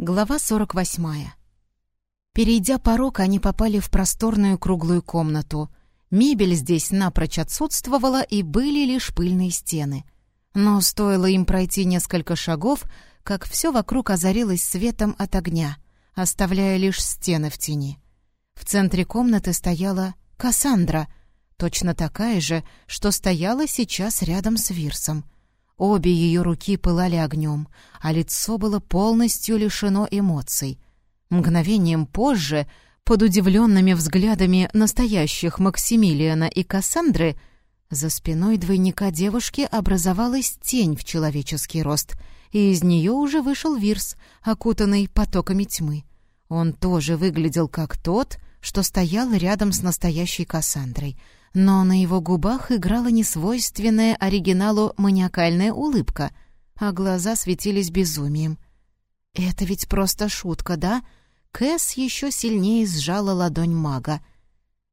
Глава 48. Перейдя порог, они попали в просторную круглую комнату. Мебель здесь напрочь отсутствовала, и были лишь пыльные стены. Но стоило им пройти несколько шагов, как все вокруг озарилось светом от огня, оставляя лишь стены в тени. В центре комнаты стояла Кассандра, точно такая же, что стояла сейчас рядом с Вирсом — Обе ее руки пылали огнем, а лицо было полностью лишено эмоций. Мгновением позже, под удивленными взглядами настоящих Максимилиана и Кассандры, за спиной двойника девушки образовалась тень в человеческий рост, и из нее уже вышел Вирс, окутанный потоками тьмы. Он тоже выглядел как тот, что стоял рядом с настоящей Кассандрой — но на его губах играла несвойственная оригиналу маниакальная улыбка, а глаза светились безумием. «Это ведь просто шутка, да?» Кэс еще сильнее сжала ладонь мага.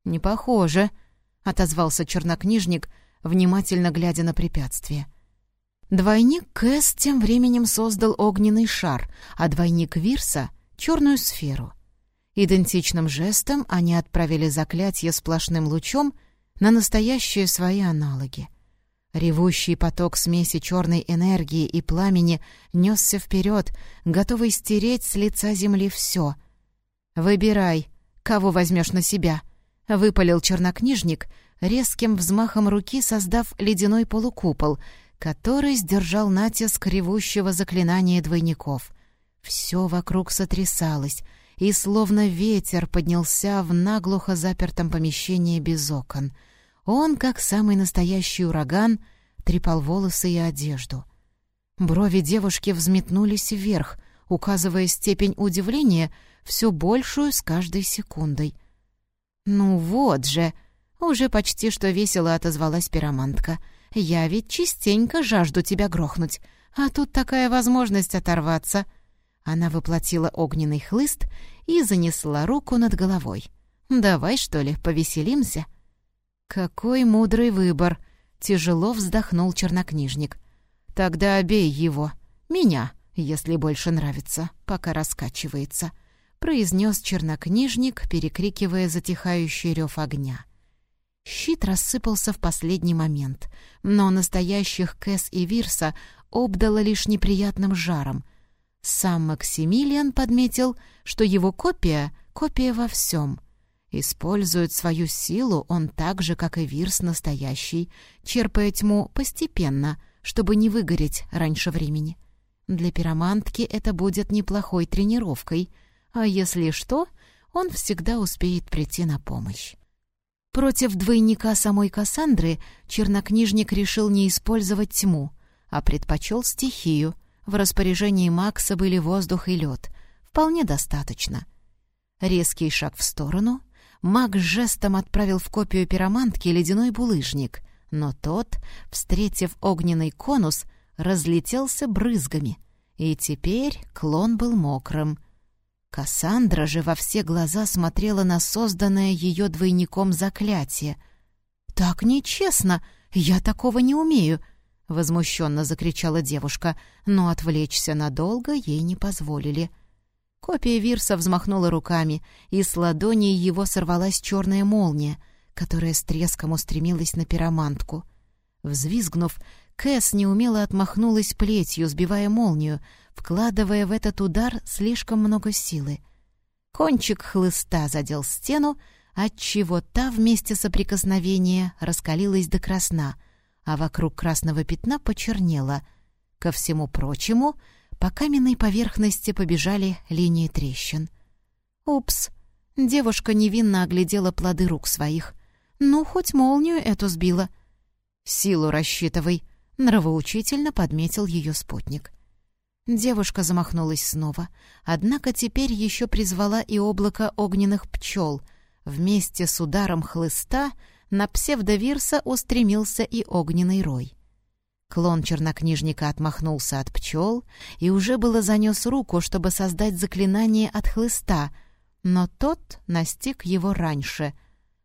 «Не похоже», — отозвался чернокнижник, внимательно глядя на препятствие. Двойник Кэс тем временем создал огненный шар, а двойник Вирса — черную сферу. Идентичным жестом они отправили заклятие сплошным лучом на настоящие свои аналоги. Ревущий поток смеси черной энергии и пламени несся вперед, готовый стереть с лица земли все. «Выбирай, кого возьмешь на себя», — выпалил чернокнижник, резким взмахом руки создав ледяной полукупол, который сдержал натиск ревущего заклинания двойников. Все вокруг сотрясалось, и словно ветер поднялся в наглухо запертом помещении без окон. Он, как самый настоящий ураган, трепал волосы и одежду. Брови девушки взметнулись вверх, указывая степень удивления все большую с каждой секундой. «Ну вот же!» — уже почти что весело отозвалась пиромантка. «Я ведь частенько жажду тебя грохнуть, а тут такая возможность оторваться!» Она воплотила огненный хлыст и занесла руку над головой. «Давай, что ли, повеселимся?» «Какой мудрый выбор!» — тяжело вздохнул чернокнижник. «Тогда обей его. Меня, если больше нравится, пока раскачивается», — произнес чернокнижник, перекрикивая затихающий рев огня. Щит рассыпался в последний момент, но настоящих Кэс и Вирса обдало лишь неприятным жаром — сам Максимилиан подметил, что его копия — копия во всем. Использует свою силу он так же, как и Вирс настоящий, черпая тьму постепенно, чтобы не выгореть раньше времени. Для пиромантки это будет неплохой тренировкой, а если что, он всегда успеет прийти на помощь. Против двойника самой Кассандры чернокнижник решил не использовать тьму, а предпочел стихию — в распоряжении Макса были воздух и лед. Вполне достаточно. Резкий шаг в сторону. Маг жестом отправил в копию пиромантки ледяной булыжник, но тот, встретив огненный конус, разлетелся брызгами, и теперь клон был мокрым. Кассандра же во все глаза смотрела на созданное ее двойником заклятие. «Так нечестно! Я такого не умею!» — возмущенно закричала девушка, но отвлечься надолго ей не позволили. Копия Вирса взмахнула руками, и с ладони его сорвалась черная молния, которая с треском устремилась на пиромантку. Взвизгнув, Кэс неумело отмахнулась плетью, сбивая молнию, вкладывая в этот удар слишком много силы. Кончик хлыста задел стену, отчего та вместе соприкосновения раскалилась до красна — а вокруг красного пятна почернело. Ко всему прочему, по каменной поверхности побежали линии трещин. «Упс!» — девушка невинно оглядела плоды рук своих. «Ну, хоть молнию эту сбила». «Силу рассчитывай», — нравоучительно подметил ее спутник. Девушка замахнулась снова, однако теперь еще призвала и облако огненных пчел. Вместе с ударом хлыста — на псевдовирса устремился и огненный рой. Клон чернокнижника отмахнулся от пчел и уже было занес руку, чтобы создать заклинание от хлыста, но тот настиг его раньше.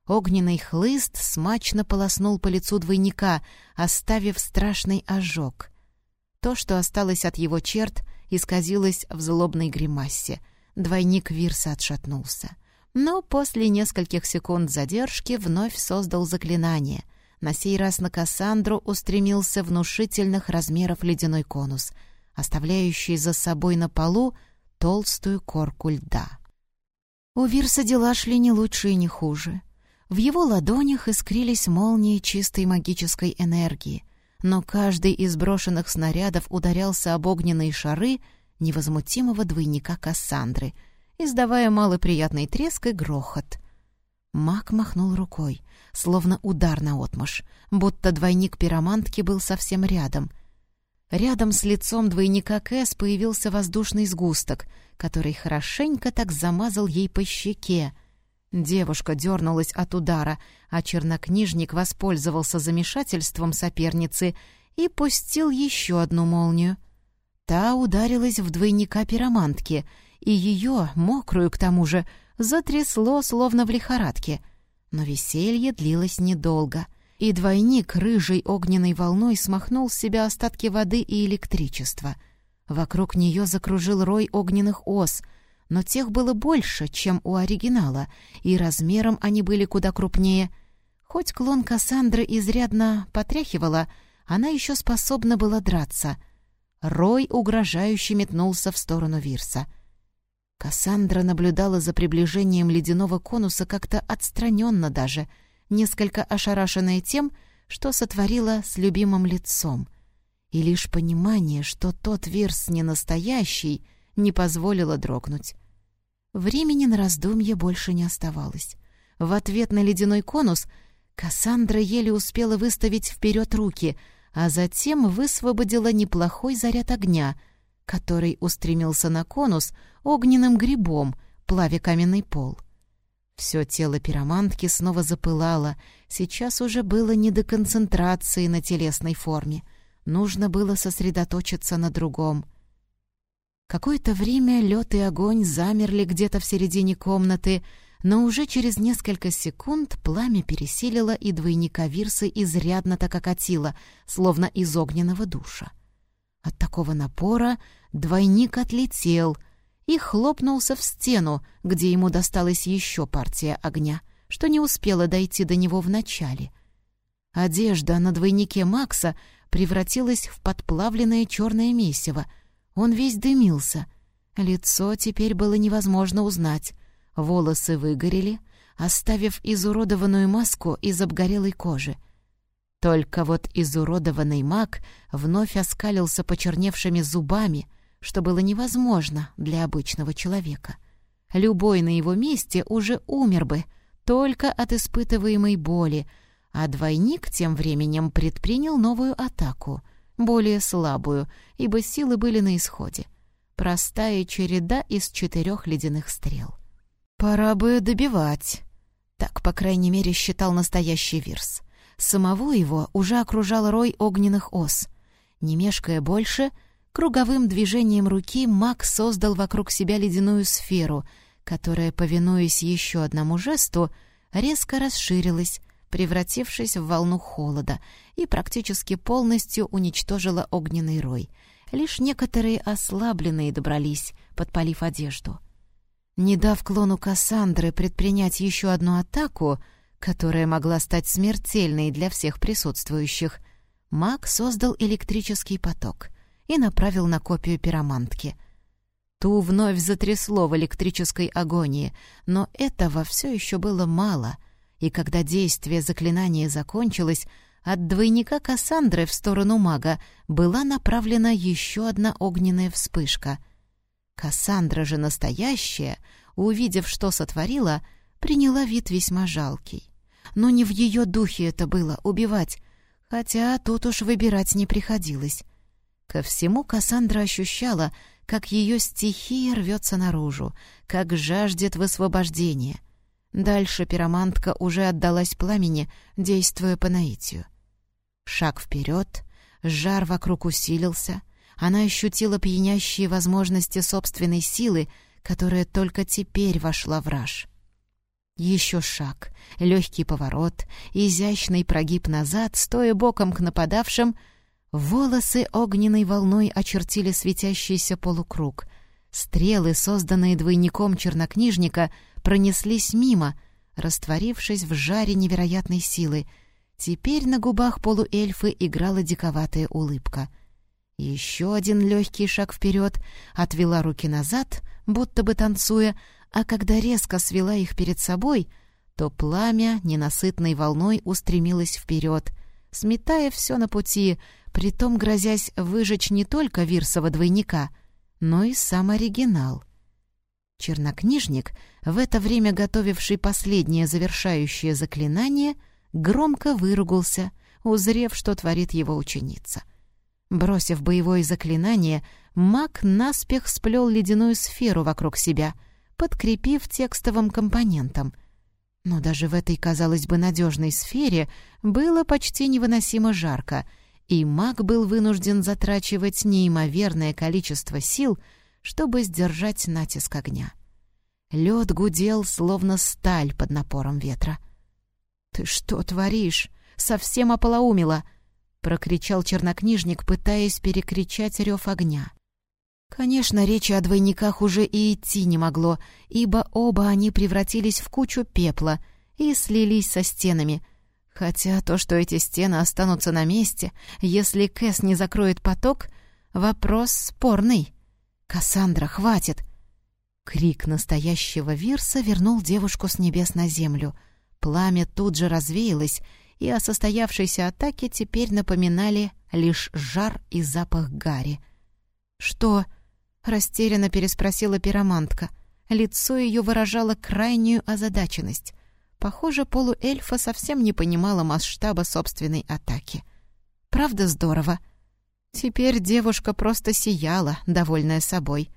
Огненный хлыст смачно полоснул по лицу двойника, оставив страшный ожог. То, что осталось от его черт, исказилось в злобной гримасе. Двойник Вирса отшатнулся. Но после нескольких секунд задержки вновь создал заклинание. На сей раз на Кассандру устремился внушительных размеров ледяной конус, оставляющий за собой на полу толстую корку льда. У Вирса дела шли не лучше и не хуже. В его ладонях искрились молнии чистой магической энергии, но каждый из брошенных снарядов ударялся об огненные шары невозмутимого двойника Кассандры, издавая малоприятный треск и грохот. Маг махнул рукой, словно удар на отмашь, будто двойник пиромантки был совсем рядом. Рядом с лицом двойника Кэс появился воздушный сгусток, который хорошенько так замазал ей по щеке — Девушка дернулась от удара, а чернокнижник воспользовался замешательством соперницы и пустил еще одну молнию. Та ударилась в двойника пиромантки, и ее, мокрую к тому же, затрясло, словно в лихорадке. Но веселье длилось недолго, и двойник рыжей огненной волной смахнул с себя остатки воды и электричества. Вокруг нее закружил рой огненных ос — но тех было больше, чем у оригинала, и размером они были куда крупнее. Хоть клон Кассандры изрядно потряхивала, она еще способна была драться. Рой угрожающе метнулся в сторону Вирса. Кассандра наблюдала за приближением ледяного конуса как-то отстраненно даже, несколько ошарашенная тем, что сотворила с любимым лицом. И лишь понимание, что тот Вирс не настоящий, не позволило дрогнуть. Времени на раздумье больше не оставалось. В ответ на ледяной конус Кассандра еле успела выставить вперед руки, а затем высвободила неплохой заряд огня, который устремился на конус огненным грибом, плавя каменный пол. Все тело пиромантки снова запылало, сейчас уже было не до концентрации на телесной форме. Нужно было сосредоточиться на другом — Какое-то время лед и огонь замерли где-то в середине комнаты, но уже через несколько секунд пламя пересилило и двойника Вирсы изрядно так окатило, словно из огненного душа. От такого напора двойник отлетел и хлопнулся в стену, где ему досталась еще партия огня, что не успела дойти до него вначале. Одежда на двойнике Макса превратилась в подплавленное черное месиво — он весь дымился. Лицо теперь было невозможно узнать. Волосы выгорели, оставив изуродованную маску из обгорелой кожи. Только вот изуродованный маг вновь оскалился почерневшими зубами, что было невозможно для обычного человека. Любой на его месте уже умер бы, только от испытываемой боли, а двойник тем временем предпринял новую атаку — более слабую, ибо силы были на исходе. Простая череда из четырех ледяных стрел. «Пора бы добивать», — так, по крайней мере, считал настоящий Вирс. Самого его уже окружал рой огненных ос. Не мешкая больше, круговым движением руки маг создал вокруг себя ледяную сферу, которая, повинуясь еще одному жесту, резко расширилась, превратившись в волну холода, и практически полностью уничтожила огненный рой. Лишь некоторые ослабленные добрались, подпалив одежду. Не дав клону Кассандры предпринять еще одну атаку, которая могла стать смертельной для всех присутствующих, маг создал электрический поток и направил на копию пиромантки. Ту вновь затрясло в электрической агонии, но этого все еще было мало — и когда действие заклинания закончилось, от двойника Кассандры в сторону мага была направлена еще одна огненная вспышка. Кассандра же настоящая, увидев, что сотворила, приняла вид весьма жалкий. Но не в ее духе это было — убивать, хотя тут уж выбирать не приходилось. Ко всему Кассандра ощущала, как ее стихия рвется наружу, как жаждет высвобождения — Дальше пиромантка уже отдалась пламени, действуя по наитию. Шаг вперед, жар вокруг усилился, она ощутила пьянящие возможности собственной силы, которая только теперь вошла в раж. Еще шаг, легкий поворот, изящный прогиб назад, стоя боком к нападавшим. Волосы огненной волной очертили светящийся полукруг. Стрелы, созданные двойником чернокнижника, пронеслись мимо, растворившись в жаре невероятной силы. Теперь на губах полуэльфы играла диковатая улыбка. Еще один легкий шаг вперед, отвела руки назад, будто бы танцуя, а когда резко свела их перед собой, то пламя ненасытной волной устремилось вперед, сметая все на пути, притом грозясь выжечь не только Вирсова двойника, но и сам оригинал. Чернокнижник, в это время готовивший последнее завершающее заклинание, громко выругался, узрев, что творит его ученица. Бросив боевое заклинание, маг наспех сплел ледяную сферу вокруг себя, подкрепив текстовым компонентом. Но даже в этой, казалось бы, надежной сфере было почти невыносимо жарко — и маг был вынужден затрачивать неимоверное количество сил, чтобы сдержать натиск огня. Лед гудел, словно сталь под напором ветра. «Ты что творишь? Совсем ополоумила!» — прокричал чернокнижник, пытаясь перекричать рев огня. Конечно, речи о двойниках уже и идти не могло, ибо оба они превратились в кучу пепла и слились со стенами, Хотя то, что эти стены останутся на месте, если Кэс не закроет поток, вопрос спорный. «Кассандра, хватит!» Крик настоящего Вирса вернул девушку с небес на землю. Пламя тут же развеялось, и о состоявшейся атаке теперь напоминали лишь жар и запах гари. «Что?» — растерянно переспросила пиромантка. Лицо ее выражало крайнюю озадаченность. Похоже, полуэльфа совсем не понимала масштаба собственной атаки. Правда здорово? Теперь девушка просто сияла, довольная собой.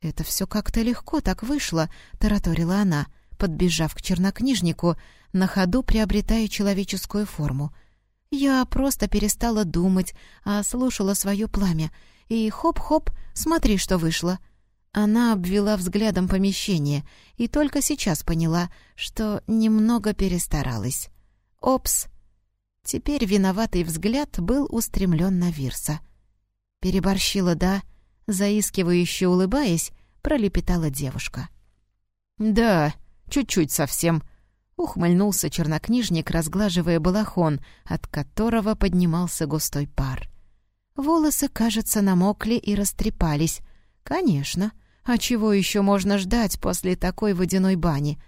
«Это все как-то легко так вышло», — тараторила она, подбежав к чернокнижнику, на ходу приобретая человеческую форму. «Я просто перестала думать, а слушала свое пламя, и хоп-хоп, смотри, что вышло». Она обвела взглядом помещение и только сейчас поняла, что немного перестаралась. «Опс!» Теперь виноватый взгляд был устремлен на Вирса. «Переборщила, да?» Заискивающе улыбаясь, пролепетала девушка. «Да, чуть-чуть совсем», — ухмыльнулся чернокнижник, разглаживая балахон, от которого поднимался густой пар. Волосы, кажется, намокли и растрепались. «Конечно, а чего еще можно ждать после такой водяной бани?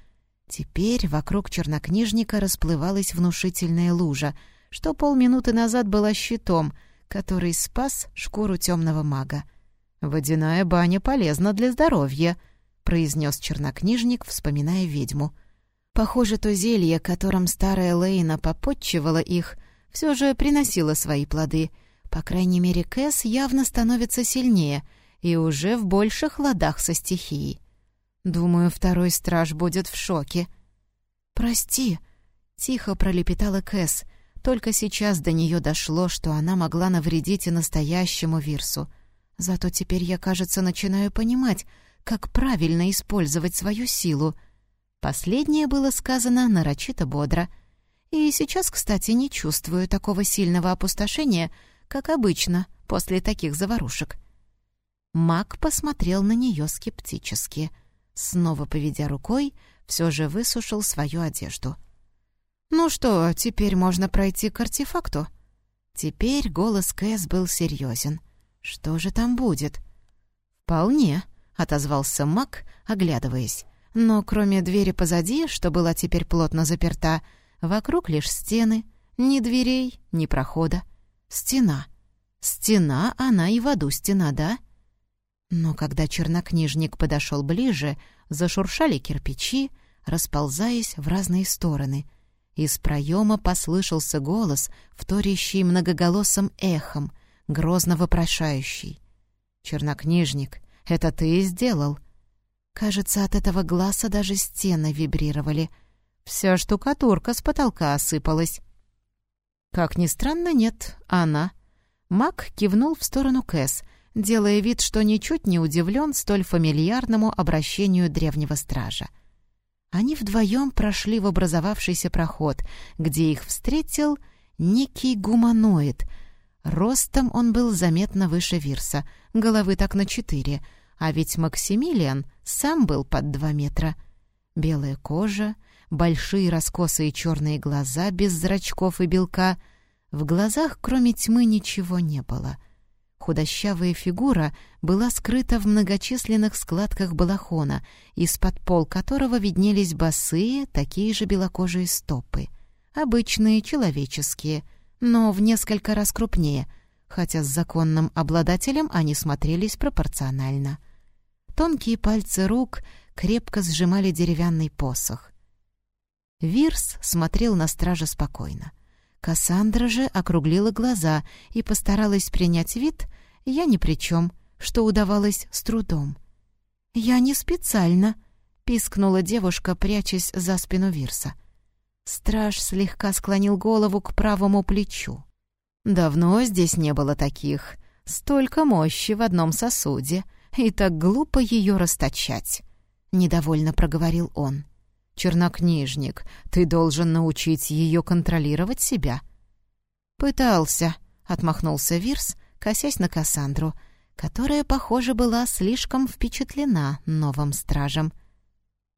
Теперь вокруг чернокнижника расплывалась внушительная лужа, что полминуты назад была щитом, который спас шкуру темного мага. «Водяная баня полезна для здоровья», — произнес чернокнижник, вспоминая ведьму. Похоже, то зелье, которым старая Лейна попотчевала их, все же приносило свои плоды. По крайней мере, Кэс явно становится сильнее — и уже в больших ладах со стихией. Думаю, второй страж будет в шоке. «Прости», — тихо пролепетала Кэс. Только сейчас до нее дошло, что она могла навредить и настоящему Вирсу. Зато теперь я, кажется, начинаю понимать, как правильно использовать свою силу. Последнее было сказано нарочито бодро. И сейчас, кстати, не чувствую такого сильного опустошения, как обычно после таких заварушек. Мак посмотрел на нее скептически. Снова поведя рукой, все же высушил свою одежду. «Ну что, теперь можно пройти к артефакту?» Теперь голос Кэс был серьезен. «Что же там будет?» «Вполне», — отозвался Мак, оглядываясь. Но кроме двери позади, что была теперь плотно заперта, вокруг лишь стены, ни дверей, ни прохода. Стена. Стена, она и в аду стена, да? Но когда чернокнижник подошел ближе, зашуршали кирпичи, расползаясь в разные стороны. Из проема послышался голос, вторящий многоголосым эхом, грозно вопрошающий. «Чернокнижник, это ты и сделал?» Кажется, от этого глаза даже стены вибрировали. Вся штукатурка с потолка осыпалась. Как ни странно, нет, она. Мак кивнул в сторону Кэс — делая вид, что ничуть не удивлен столь фамильярному обращению древнего стража. Они вдвоем прошли в образовавшийся проход, где их встретил некий гуманоид, Ростом он был заметно выше Вирса, головы так на четыре, а ведь Максимилиан сам был под два метра. Белая кожа, большие раскосые черные глаза без зрачков и белка. В глазах, кроме тьмы, ничего не было. Худощавая фигура была скрыта в многочисленных складках балахона, из-под пол которого виднелись босые, такие же белокожие стопы. Обычные, человеческие — но в несколько раз крупнее, хотя с законным обладателем они смотрелись пропорционально. Тонкие пальцы рук крепко сжимали деревянный посох. Вирс смотрел на стража спокойно. Кассандра же округлила глаза и постаралась принять вид «я ни при чем», что удавалось с трудом. «Я не специально», — пискнула девушка, прячась за спину Вирса. — Страж слегка склонил голову к правому плечу. «Давно здесь не было таких. Столько мощи в одном сосуде. И так глупо ее расточать», — недовольно проговорил он. «Чернокнижник, ты должен научить ее контролировать себя». «Пытался», — отмахнулся Вирс, косясь на Кассандру, которая, похоже, была слишком впечатлена новым стражем.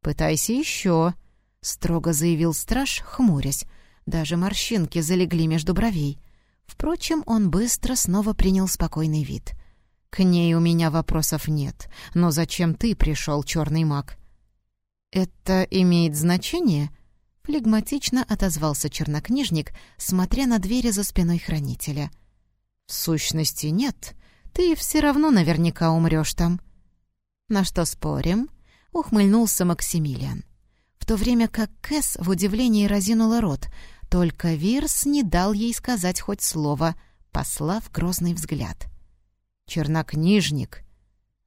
«Пытайся еще», — строго заявил страж, хмурясь. Даже морщинки залегли между бровей. Впрочем, он быстро снова принял спокойный вид. «К ней у меня вопросов нет. Но зачем ты пришел, черный маг?» «Это имеет значение?» Флегматично отозвался чернокнижник, смотря на двери за спиной хранителя. «В сущности, нет. Ты все равно наверняка умрешь там». «На что спорим?» — ухмыльнулся Максимилиан в то время как Кэс в удивлении разинула рот, только Вирс не дал ей сказать хоть слово, послав грозный взгляд. «Чернокнижник!»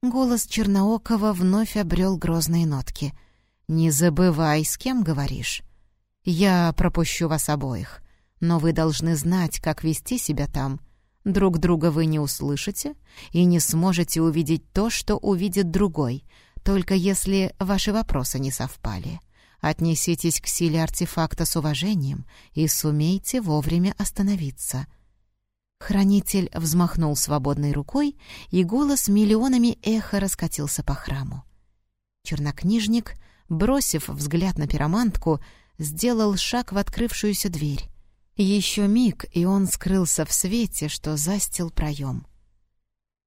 Голос Черноокова вновь обрел грозные нотки. «Не забывай, с кем говоришь. Я пропущу вас обоих, но вы должны знать, как вести себя там. Друг друга вы не услышите и не сможете увидеть то, что увидит другой, только если ваши вопросы не совпали». Отнеситесь к силе артефакта с уважением и сумейте вовремя остановиться. Хранитель взмахнул свободной рукой, и голос миллионами эхо раскатился по храму. Чернокнижник, бросив взгляд на пиромантку, сделал шаг в открывшуюся дверь. Еще миг, и он скрылся в свете, что застил проем.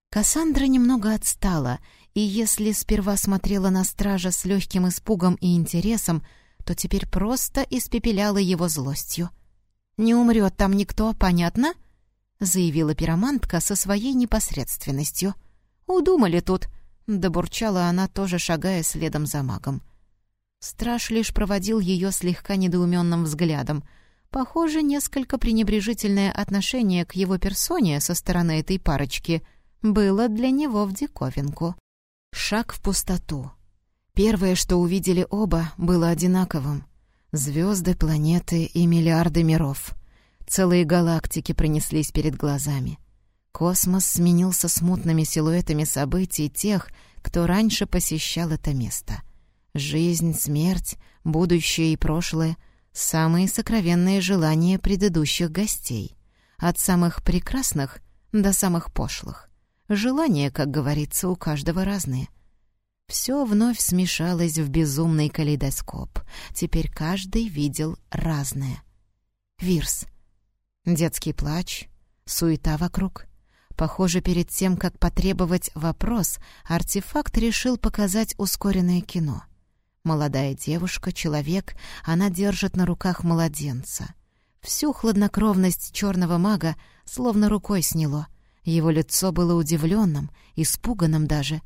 Кассандра немного отстала и если сперва смотрела на стража с легким испугом и интересом, то теперь просто испепеляла его злостью. «Не умрет там никто, понятно?» — заявила пиромантка со своей непосредственностью. «Удумали тут», — добурчала она, тоже шагая следом за магом. Страж лишь проводил ее слегка недоуменным взглядом. Похоже, несколько пренебрежительное отношение к его персоне со стороны этой парочки было для него в диковинку. Шаг в пустоту. Первое, что увидели оба, было одинаковым. Звезды, планеты и миллиарды миров. Целые галактики пронеслись перед глазами. Космос сменился смутными силуэтами событий тех, кто раньше посещал это место. Жизнь, смерть, будущее и прошлое — самые сокровенные желания предыдущих гостей. От самых прекрасных до самых пошлых. Желания, как говорится, у каждого разные. Все вновь смешалось в безумный калейдоскоп. Теперь каждый видел разное. Вирс. Детский плач, суета вокруг. Похоже, перед тем, как потребовать вопрос, артефакт решил показать ускоренное кино. Молодая девушка, человек, она держит на руках младенца. Всю хладнокровность черного мага словно рукой сняло — его лицо было удивленным, испуганным даже.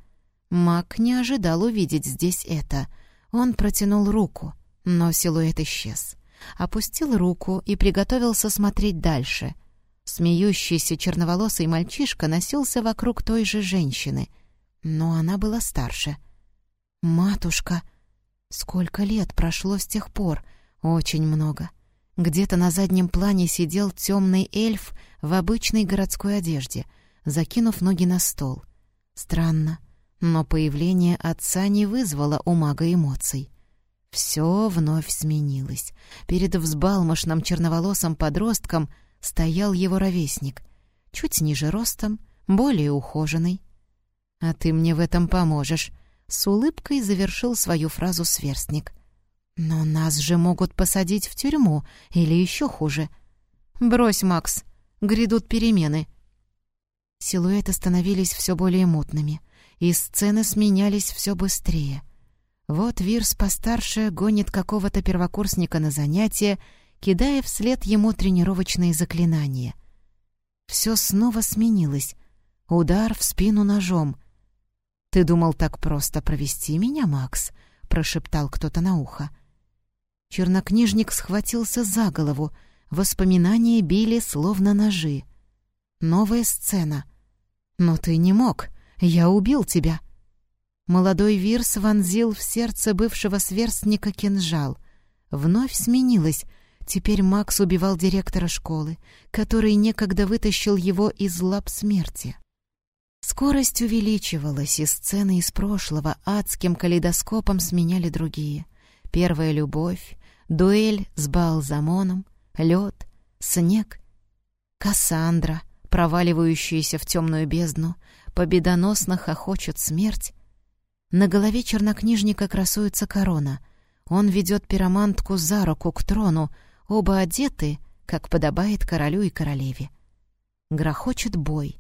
Маг не ожидал увидеть здесь это. Он протянул руку, но силуэт исчез. Опустил руку и приготовился смотреть дальше. Смеющийся черноволосый мальчишка носился вокруг той же женщины, но она была старше. «Матушка!» Сколько лет прошло с тех пор? Очень много. Где-то на заднем плане сидел темный эльф в обычной городской одежде, закинув ноги на стол. Странно, но появление отца не вызвало у мага эмоций. Все вновь сменилось. Перед взбалмошным черноволосым подростком стоял его ровесник. чуть ниже ростом, более ухоженный. «А ты мне в этом поможешь», — с улыбкой завершил свою фразу сверстник. «Но нас же могут посадить в тюрьму, или еще хуже». «Брось, Макс, грядут перемены». Силуэты становились все более мутными, и сцены сменялись все быстрее. Вот Вирс постарше гонит какого-то первокурсника на занятия, кидая вслед ему тренировочные заклинания. Все снова сменилось. Удар в спину ножом. «Ты думал так просто провести меня, Макс?» — прошептал кто-то на ухо. Чернокнижник схватился за голову. Воспоминания били словно ножи. Новая сцена. «Но ты не мог. Я убил тебя». Молодой Вирс вонзил в сердце бывшего сверстника кинжал. Вновь сменилось. Теперь Макс убивал директора школы, который некогда вытащил его из лап смерти. Скорость увеличивалась, и сцены из прошлого адским калейдоскопом сменяли другие. Первая любовь, дуэль с Балзамоном, лед, снег, Кассандра, проваливающаяся в темную бездну, победоносно хохочет смерть. На голове чернокнижника красуется корона. Он ведет пиромантку за руку к трону, оба одеты, как подобает королю и королеве. Грохочет бой.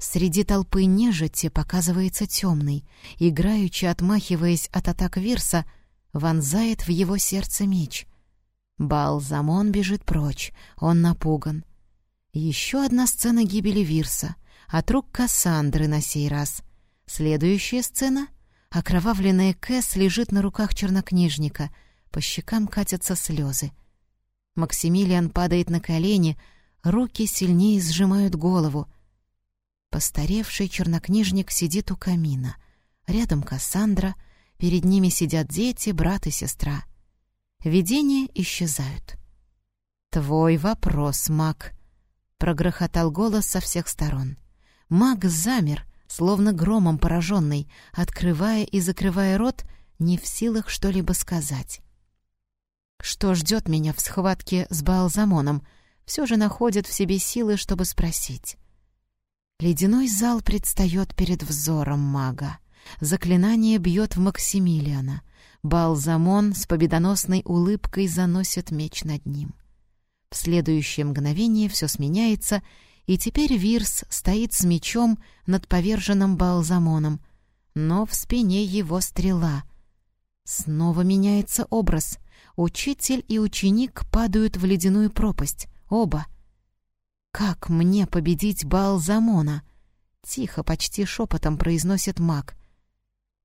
Среди толпы нежити показывается темный, играючи отмахиваясь от атак Вирса, вонзает в его сердце меч. Балзамон бежит прочь, он напуган. Еще одна сцена гибели Вирса, от рук Кассандры на сей раз. Следующая сцена — окровавленная Кэс лежит на руках чернокнижника, по щекам катятся слезы. Максимилиан падает на колени, руки сильнее сжимают голову — Постаревший чернокнижник сидит у камина. Рядом Кассандра, перед ними сидят дети, брат и сестра. Видения исчезают. «Твой вопрос, маг», — прогрохотал голос со всех сторон. Маг замер, словно громом пораженный, открывая и закрывая рот, не в силах что-либо сказать. Что ждет меня в схватке с Баалзамоном, все же находит в себе силы, чтобы спросить. Ледяной зал предстает перед взором мага. Заклинание бьет в Максимилиана. Балзамон с победоносной улыбкой заносит меч над ним. В следующее мгновение все сменяется, и теперь Вирс стоит с мечом над поверженным Балзамоном, но в спине его стрела. Снова меняется образ. Учитель и ученик падают в ледяную пропасть, оба — «Как мне победить Балзамона?» — тихо, почти шепотом произносит маг.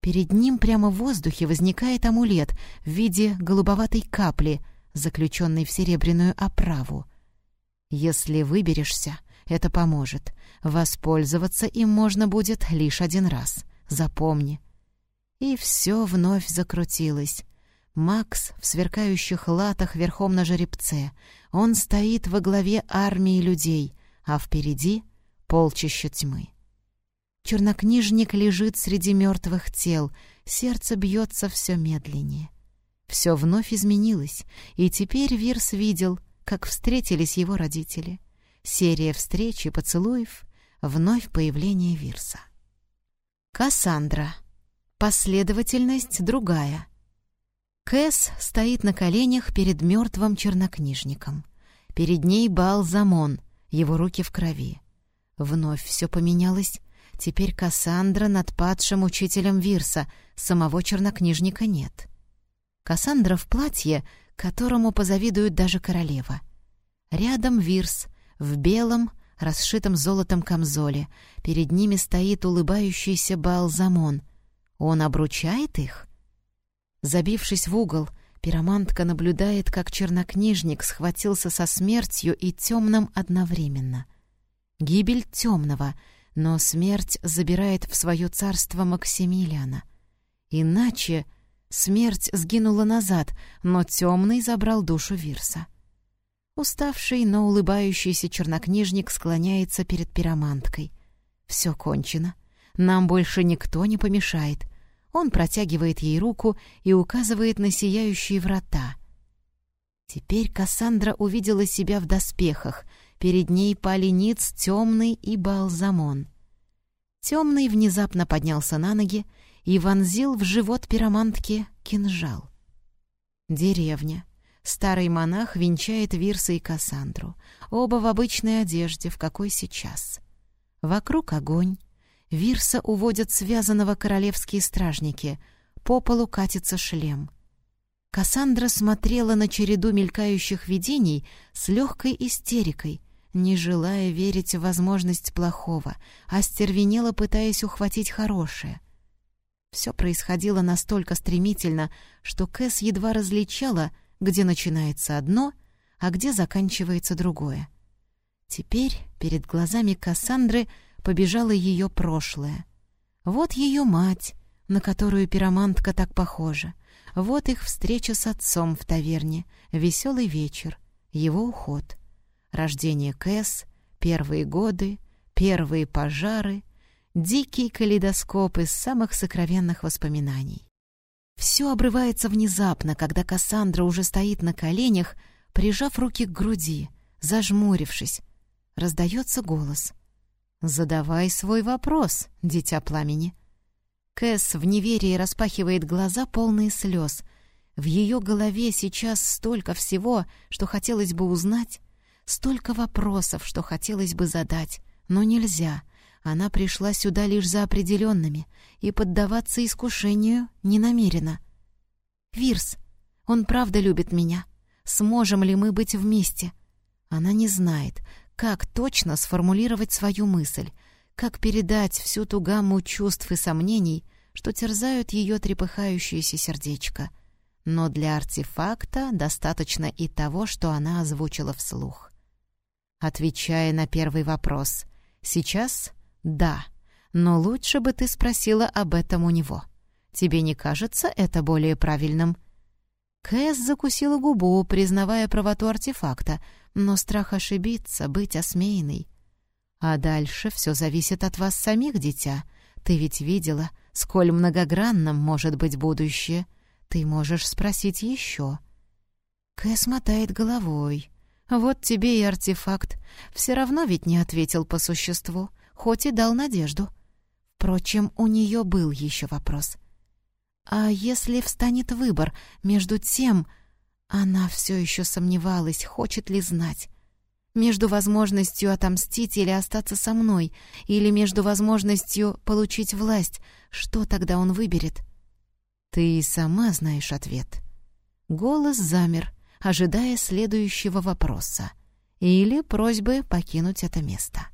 Перед ним прямо в воздухе возникает амулет в виде голубоватой капли, заключенной в серебряную оправу. «Если выберешься, это поможет. Воспользоваться им можно будет лишь один раз. Запомни». И все вновь закрутилось. Макс в сверкающих латах верхом на жеребце. Он стоит во главе армии людей, а впереди — полчища тьмы. Чернокнижник лежит среди мертвых тел, сердце бьется все медленнее. Все вновь изменилось, и теперь Вирс видел, как встретились его родители. Серия встреч и поцелуев, вновь появление Вирса. Кассандра. Последовательность другая — Кэс стоит на коленях перед мертвым чернокнижником. Перед ней Балзамон, его руки в крови. Вновь все поменялось. Теперь Кассандра над падшим учителем Вирса, самого чернокнижника нет. Кассандра в платье, которому позавидует даже королева. Рядом Вирс, в белом, расшитом золотом камзоле. Перед ними стоит улыбающийся Балзамон. Он обручает их — Забившись в угол, пиромантка наблюдает, как чернокнижник схватился со смертью и темным одновременно. Гибель темного, но смерть забирает в свое царство Максимилиана. Иначе смерть сгинула назад, но темный забрал душу Вирса. Уставший, но улыбающийся чернокнижник склоняется перед пироманткой. «Все кончено. Нам больше никто не помешает. Он протягивает ей руку и указывает на сияющие врата. Теперь Кассандра увидела себя в доспехах, Перед ней пали ниц темный и балзамон. Темный внезапно поднялся на ноги и вонзил в живот пиромантки кинжал. Деревня. Старый монах венчает Вирса и Кассандру. Оба в обычной одежде, в какой сейчас. Вокруг огонь. Вирса уводят связанного королевские стражники. По полу катится шлем. Кассандра смотрела на череду мелькающих видений с легкой истерикой, не желая верить в возможность плохого, а стервенела, пытаясь ухватить хорошее. Все происходило настолько стремительно, что Кэс едва различала — где начинается одно, а где заканчивается другое. Теперь перед глазами Кассандры побежало ее прошлое. Вот ее мать, на которую пиромантка так похожа. Вот их встреча с отцом в таверне, веселый вечер, его уход. Рождение Кэс, первые годы, первые пожары, дикий калейдоскоп из самых сокровенных воспоминаний. Все обрывается внезапно, когда Кассандра уже стоит на коленях, прижав руки к груди, зажмурившись. Раздается голос. «Задавай свой вопрос, дитя пламени». Кэс в неверии распахивает глаза, полные слез. В ее голове сейчас столько всего, что хотелось бы узнать, столько вопросов, что хотелось бы задать, но нельзя — она пришла сюда лишь за определенными и поддаваться искушению не намерена. «Вирс, он правда любит меня. Сможем ли мы быть вместе?» Она не знает, как точно сформулировать свою мысль, как передать всю ту гамму чувств и сомнений, что терзают ее трепыхающееся сердечко. Но для артефакта достаточно и того, что она озвучила вслух. Отвечая на первый вопрос, сейчас «Да, но лучше бы ты спросила об этом у него. Тебе не кажется это более правильным?» Кэс закусила губу, признавая правоту артефакта, но страх ошибиться, быть осмеянной. «А дальше все зависит от вас самих, дитя. Ты ведь видела, сколь многогранным может быть будущее. Ты можешь спросить еще». Кэс мотает головой. «Вот тебе и артефакт. Все равно ведь не ответил по существу хоть и дал надежду. Впрочем, у нее был еще вопрос. А если встанет выбор между тем... Она все еще сомневалась, хочет ли знать. Между возможностью отомстить или остаться со мной, или между возможностью получить власть, что тогда он выберет? Ты сама знаешь ответ. Голос замер, ожидая следующего вопроса или просьбы покинуть это место.